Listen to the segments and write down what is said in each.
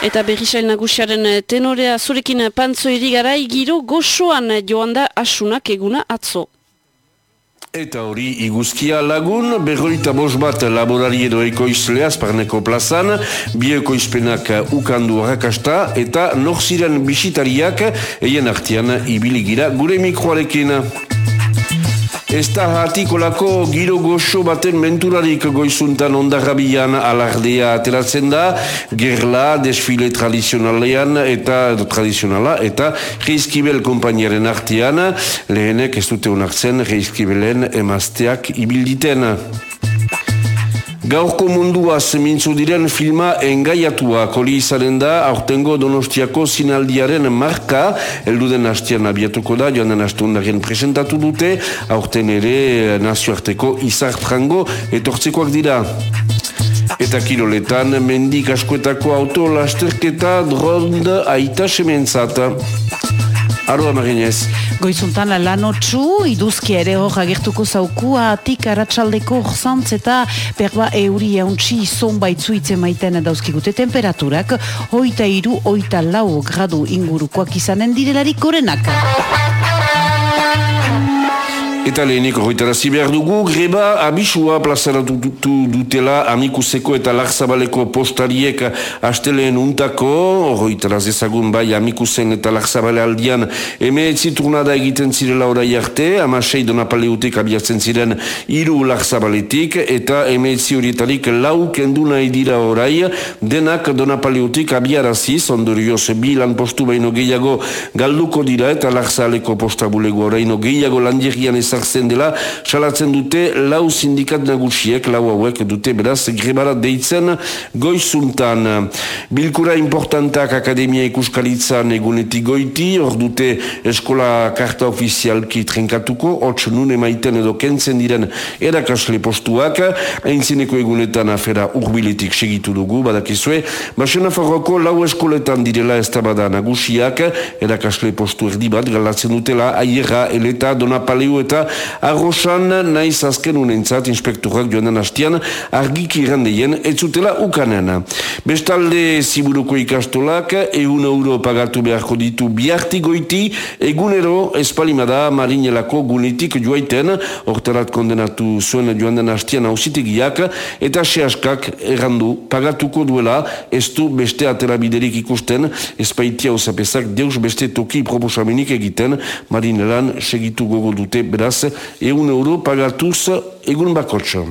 Eta berrisail nagusiaren tenorea zurekin pantzo irigarai giro goxoan joan da asunak eguna atzo. Eta hori iguzkia lagun, berroita bos bat laborari edo ekoizlea azparneko plazan, bi ekoizpenak ukandu harrakasta eta norziren bisitariak eien artian ibiligira gure mikroarekin. Ez da hatikolako giro goxo baten menturarik goizuntan ondarrabian alardea ateratzen da, gerla, desfile tradizionalean eta tradizionala eta reizkibel kompainiaren artean, lehenek ez dute onartzen reizkibelen emazteak ibilditen. Gaurko mundua zemintzu diren filma engaiatua koli izaren da aurtengo donostiako zinaldiaren marka elduden hastian abiatuko da joan den hastu presentatu dute aurten ere nazioarteko izar frango etortzekoak dira. Eta kiroletan mendik askoetako auto lasterketa drond aita sementzata. Arroa marinez. Goizuntan lanotxu, iduzki ere hor agertuko zaukua, atik aratsaldeko horzantz eta berba euri hauntzi izon baitzuitzen maiten dauzkigute temperaturak, hoita iru, hoita lau gradu ingurukoak izanen direlarik gorenak. Eta lehenik horretarazi behar dugu, greba abisua plazaratu dutela amikuseko eta larzabaleko postariek asteleen untako, horretaraz ezagun bai amikusen eta larzabale aldian. Eme da egiten zirela orai arte, ama sei donapaleutek abiatzen ziren iru larzabaletik, eta eme horietarik lau kendu nahi dira orai, denak donapaleutik abiaraziz, ondorioz bilan postu baino gehiago galduko dira eta larzaleko postabulego oraino gehiago landirian ez ezartzen dela, salatzen dute lau sindikat nagusiek, lau hauek dute beraz grebara deitzen goizuntan. Bilkura importantak akademia ikuskalitzan egunetik goiti, hor dute eskola karta ofizialki trenkatuko, hots nun emaiten edo kentzen diren erakasle postuak, haintzineko egunetan afera urbiletik segitu dugu, badakizue, basena farroko lau eskoletan direla ez bada nagusiak, erakasle postu erdi bat, galatzen dutela, aierra, eleta, donapaleu eta arrosan naiz azken unentzat inspektorak joan den hastian argik irrandeien etzutela ukanen. Bestalde ziburuko ikastolak egun euro pagatu beharko ditu biarti goiti egunero espalimada marinelako gunetik joaiten orterat kondenatu zuen joan den hastian hausitegiak eta sehaskak errandu pagatuko duela ez du beste aterabiderik ikusten espaitia osapezak deus beste toki proposamenik egiten marinelan segitu gogo dute beraz egun euro pagatuz egun bakotxo.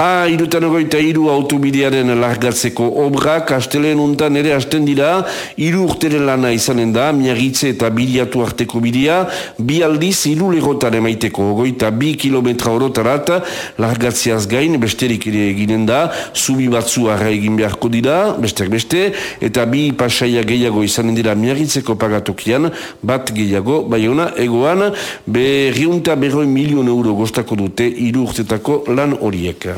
A, irutan egoita iru autobidearen largatzeko obra, kasteleen untan ere hasten dira, iru urteren lana izanen da, miagitze eta biliatu arteko bidea, bi aldiz iru legotan emaiteko, goita bi kilometra orotarat, largatzeaz gain, besterik ere eginen da, zubi batzu arra egin beharko dira, besteak beste, eta bi pasaia gehiago izanen dira miagitzeko pagatokian, bat gehiago, bai ona, egoan, berriunta berroi milion euro gostako dute iru urtetako lan horiek.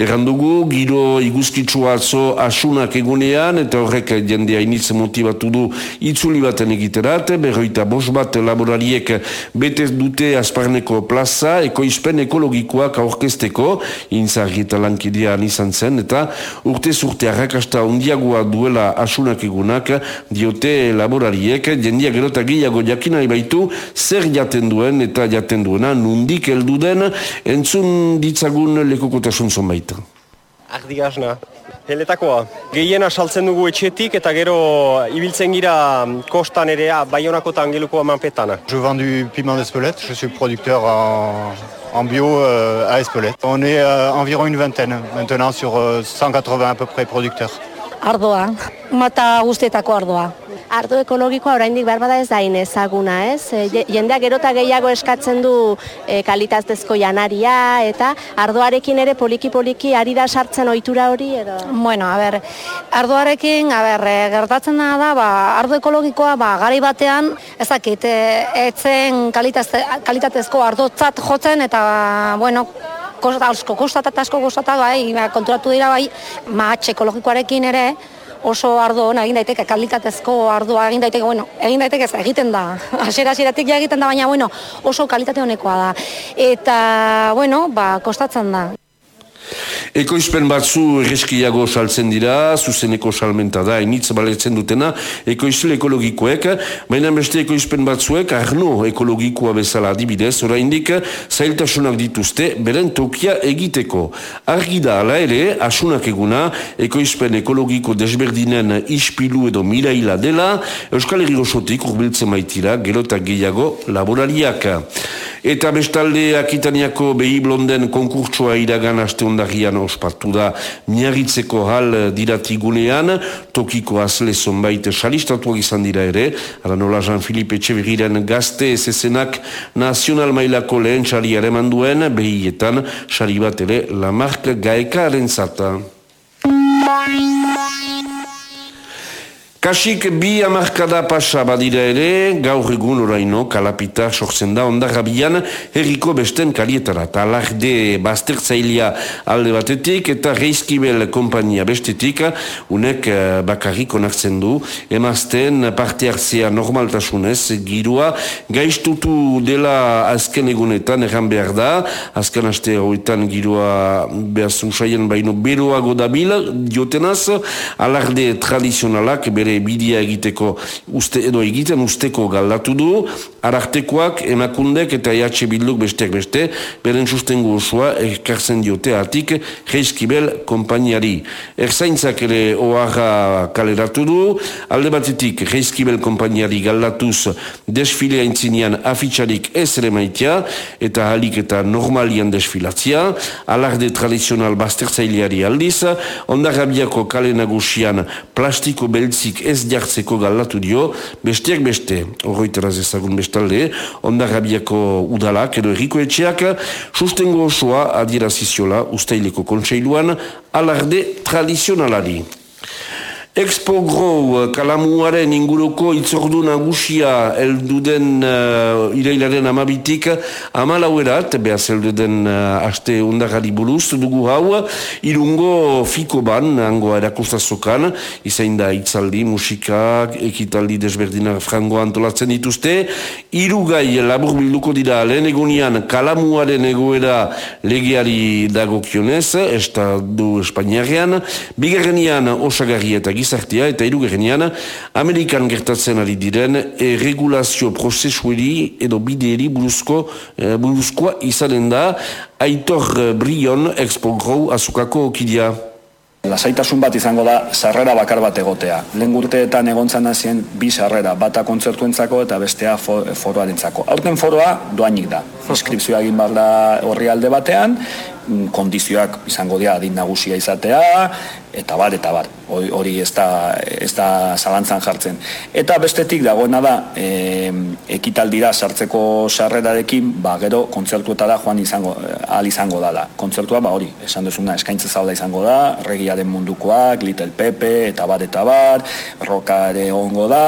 Errandugu, giro iguzkitsua atzo asunak egunean, eta horrek jendea initzen motibatu du itzuli baten egiterat, berroita bos bat laborariek betez dute asparneko plaza, ekoizpen ekologikoak aurkesteko, intzarri eta lankidean izan zen, eta urte zurte arrakasta ondiagoa duela asunak egunak, diote laborariek, jendea gerota gehiago jakinai baitu, zer jaten duen eta jaten duena, nundik elduden, entzun ditzagun lekokotasun zonbait. Ardi gazna. Heletakoa. Gehiena saltzen dugu etxetik eta gero ibiltzen gira kostan ere baionako eta angeluko amanpetan. Je vends du piment d'Espelette, je suis producteur en, en bio euh, à Espelette. On est euh, environ une vingtaine maintenant sur euh, 180 à peu près producteurs. Ardoa, mata guztietako ardoa. Ardo ekologikoa oraindik barbada ez da ezaguna, ez? E, jendeak gerota gehiago eskatzen du e, kalitatezko janaria eta ardoarekin ere poliki-poliki ari da sartzen ohitura hori edo? Bueno, a ber, ardoarekin, a ber, e, gertatzen da da, ba, ardo ekologikoa, ba, gari batean, ez dakit, e, etzen kalitatezko ardotzat jotzen eta, ba, bueno, kostata asko, kostata asko kostata, bai, ba, konturatu dira bai, mahatx ekologikoarekin ere, oso ardo ona egin daiteke, kalitatezko ardoa egin daiteke, bueno, egin daiteke ez egiten da. Hasiera hasieratik ja egiten da, baina bueno, oso kalitate honekoa da. Eta, bueno, ba, kostatzen da. Ekoizpen batzu erreskiago saltzen dira, zuzeneko salmenta da, initz baletzen dutena, ekoizle ekologikoek, baina beste ekoizpen batzuek, arno ekologikoa bezala adibidez, oraindik zailtasunak dituzte, beren tokia egiteko. Argi da, ala ere, asunak eguna, ekoizpen ekologiko desberdinen ispilu edo miraila dela, Euskal Herri Gosotik urbiltzen maitira, gero eta gehiago laborariak. Eta bestalde Akitaniako behi blonden konkurtsoa iragan aste ondarian ospatu da miarritzeko hal diratigunean, tokiko azle zonbait salistatuak izan dira ere, ara nola Jean-Philippe Etxeverriren gazte esezenak nazional mailako lehen xari areman duen, behietan xari bat ere la marka gaeka arentzata. Kasik bi amarkada pasa badira ere, gaur egun oraino, kalapita sortzen da, ondarabian herriko besten kalietara. Talarde baztertzailea alde batetik eta reizkibel kompania bestetik, unek eh, bakarrik onartzen du, emazten parte hartzea normaltasunez, girua gaiztutu dela azken egunetan erran behar da, azken aste horretan girua behaz baino beroago dabil, diotenaz, alarde tradizionalak bere bere bidea egiteko uste, edo egiten usteko galdatu du, arartekoak, emakundek eta EH Bilduk besteak beste, beren sustengu osoa ekartzen diote atik Reiskibel kompainiari. Erzaintzak ere oaga kaleratu du, alde batetik Reiskibel kompainiari galdatuz desfilea intzinean afitxarik ez ere maitea, eta halik eta normalian desfilatzia, alarde tradizional baztertzaileari aldiz, ondarabiako kale nagusian plastiko beltzik ez jartzeko galatu dio, besteak beste, horroiteraz ezagun bestalde, ondarabiako udalak edo erriko etxeak, sustengo osoa adieraziziola ustaileko kontseiluan alarde tradizionalari. Expo Grow, kalamuaren inguruko itzordu nagusia elduden uh, irailaren amabitik amalauerat, behaz elduden uh, aste undarari buruz, dugu hau, irungo fiko ban, hango erakustazokan, izain da itzaldi, musika, ekitaldi desberdinak frango antolatzen dituzte, irugai labur bilduko dira lehen egunian kalamuaren egoera legiari dagokionez, estadu espainiarean, bigarrenian osagarri eta gizartea eta irugerrenean Amerikan gertatzen ari diren erregulazio prozesueri edo bideeri buruzko, e, buruzkoa izanen da Aitor Brion Expo Grow azukako okidea. Lasaitasun bat izango da sarrera bakar bat egotea. Lehen urteetan egontzan nazien bi sarrera, bata kontzertuentzako eta bestea foroarentzako. Aurten foroa doainik da. Inskripzioa egin bar da horri alde batean, kondizioak izango dira adin nagusia izatea, eta bar, eta bar, hori ez da, ez da zalantzan jartzen. Eta bestetik dagoena da, e, ekitaldira sartzeko sarrerarekin, ba, gero kontzertuetara joan izango, al izango dala. Kontzertua, ba, hori, esan duzuna, eskaintza zauda izango da, regiaren mundukoak, Little Pepe, eta bar, eta bar, roka ere ongo da,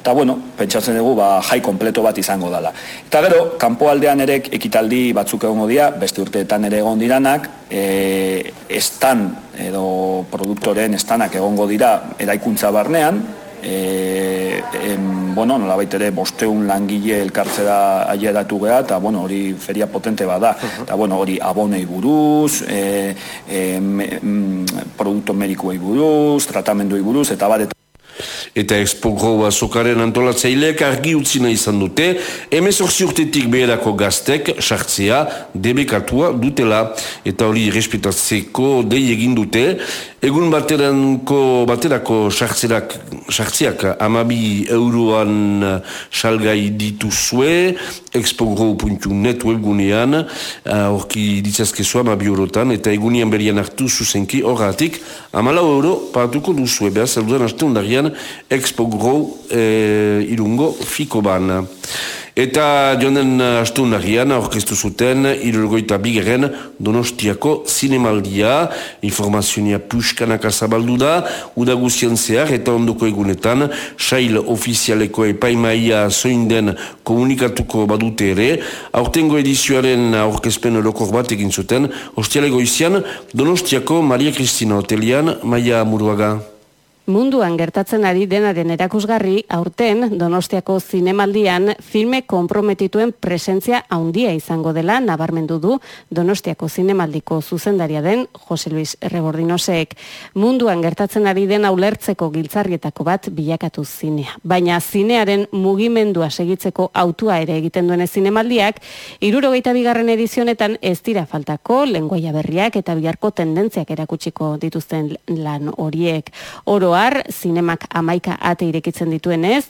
eta bueno, pentsatzen dugu, ba, jai kompleto bat izango dala. Eta gero, kanpoaldean ere ekitaldi batzuk egongo dira, beste urteetan ere egon diranak, e, estan edo produktoren estanak egongo dira eraikuntza barnean, e, em, bueno, nola baitere bosteun langile elkartze da aieratu geha, eta bueno, hori feria potente bada, eta bueno, hori abonei buruz, e, e, me, produkto medikuei buruz, tratamenduei buruz, eta bat, eta Expo azokaren antolatzaileak argi utzina izan dute, emezorzi urtetik beherako gaztek sartzea debekatua dutela. Eta hori respetatzeko dei egin dute, egun bateranko baterako sartzerak sartzeak amabi euroan salgai dituzue. Expogrow.net webgunean horki uh, ditzazkezua amabi eurotan. Eta egunean berian hartu zuzenki horretik amala euro paratuko duzue. Behar zeldudan haste undarian Expo Grow e, irungo fiko ban. Eta joan astu nahian, orkestu zuten, irurgoita bigeren donostiako zinemaldia, informazioa puskanak azabaldu da, udaguzien zehar eta ondoko egunetan, sail ofizialeko epaimaia zoinden komunikatuko badute ere, aurtengo edizioaren orkespen lokor bat egin zuten, ostialego izian, donostiako Maria Kristina Hotelian, Maia Muruaga. Munduan gertatzen ari denaren erakusgarri, aurten Donostiako zinemaldian filme komprometituen presentzia handia izango dela nabarmendu du Donostiako zinemaldiko zuzendaria den Jose Luis Errebordinosek. Munduan gertatzen ari den ulertzeko giltzarrietako bat bilakatu zinea. Baina zinearen mugimendua segitzeko autua ere egiten duene zinemaldiak, irurogeita bigarren edizionetan ez dira faltako lenguaia berriak eta biharko tendentziak erakutsiko dituzten lan horiek. Oro har, zinemak amaika ate irekitzen dituenez,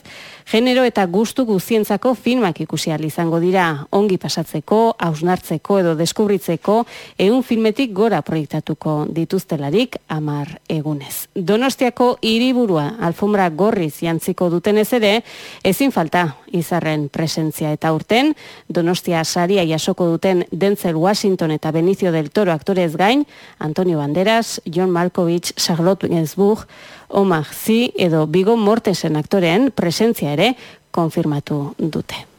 genero eta gustu guzientzako filmak ikusi izango dira, ongi pasatzeko, hausnartzeko edo deskubritzeko, egun filmetik gora proiektatuko dituztelarik amar egunez. Donostiako hiriburua alfombra gorriz jantziko dutenez ere, ezin falta izarren presentzia eta urten, Donostia saria jasoko duten Denzel Washington eta Benicio del Toro aktorez gain, Antonio Banderas, John Malkovich, Charlotte Gainsbourg, Omar Zi edo Bigo Mortesen aktorean presentzia ere konfirmatu dute.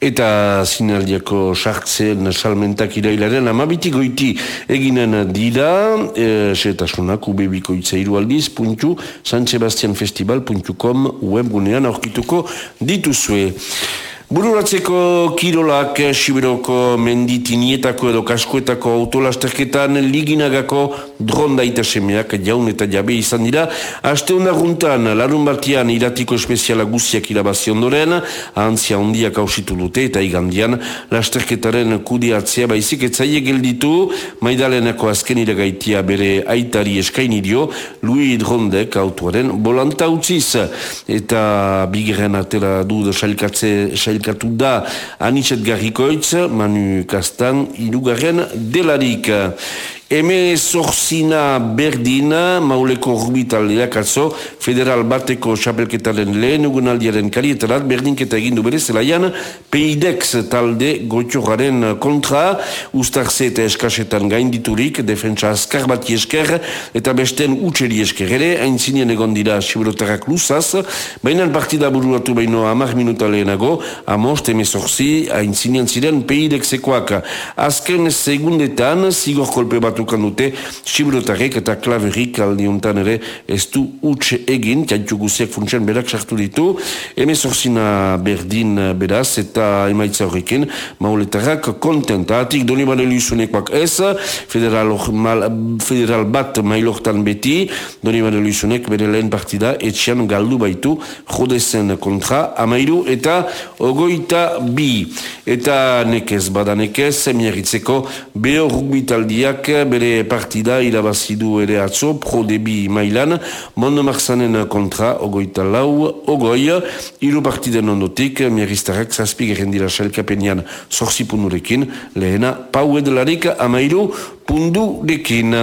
Eta zinaldiako sartzen salmentak irailaren amabitik goiti eginen dira e, setasunak ubebiko itzairu aldiz puntu sansebastianfestival.com webgunean aurkituko dituzue. Bururatzeko kirolak Siberoko menditinietako edo kaskoetako autolasterketan liginagako dronda semeak jaun eta jabe izan dira. Aste juntan, larun batian iratiko espeziala guziak irabazi ondoren, antzia hondiak hausitu dute eta igandian lasterketaren kudiatzea baizik etzaie gelditu, maidalenako azken iragaitia bere aitari eskaini dio, Louis Drondek autoaren bolanta utziz. Eta bigeren atela du da sailkatu da Anitzet Garrikoitz, Manu Kastan, irugarren delarik. Eme zorzina berdina, mauleko rubitaleak atzo, federal bateko xapelketaren lehen ugun aldiaren karietarat, berdinketa egindu bere zelaian, peidex talde goitxoraren kontra, ustarze eta eskasetan gainditurik, defentsa azkar bati esker, eta besten utxeri esker ere, hain zinen egon dira siberotarrak luzaz, baina partida buruatu baino amar minuta lehenago, amost eme zorzi, hain zinen ziren peidexekoak. Azken segundetan, zigor kolpe bat batukan dute Sibrotarek eta Klaverik aldiuntan ere ez du utxe egin, jantzu guziak funtsian berak sartu ditu, emezorzina berdin beraz eta emaitza horrekin, mauletarrak kontenta, atik doni bane luizunekoak ez, federal, mal, federal bat mailortan beti, doni bane luizunek bere lehen partida etxian galdu baitu, jodezen kontra, amairu eta ogoita bi. Eta nekez badanekez, miarritzeko, beho rugbitaldiak bere partida irabazidu ere atzo pro debi mailan Mondo Marzanen kontra ogoita lau ogoi iru partiden ondotik miaristarrak zazpi gerendira selkapenian zorzipunurekin lehena pau edelarik amairu pundu dekin.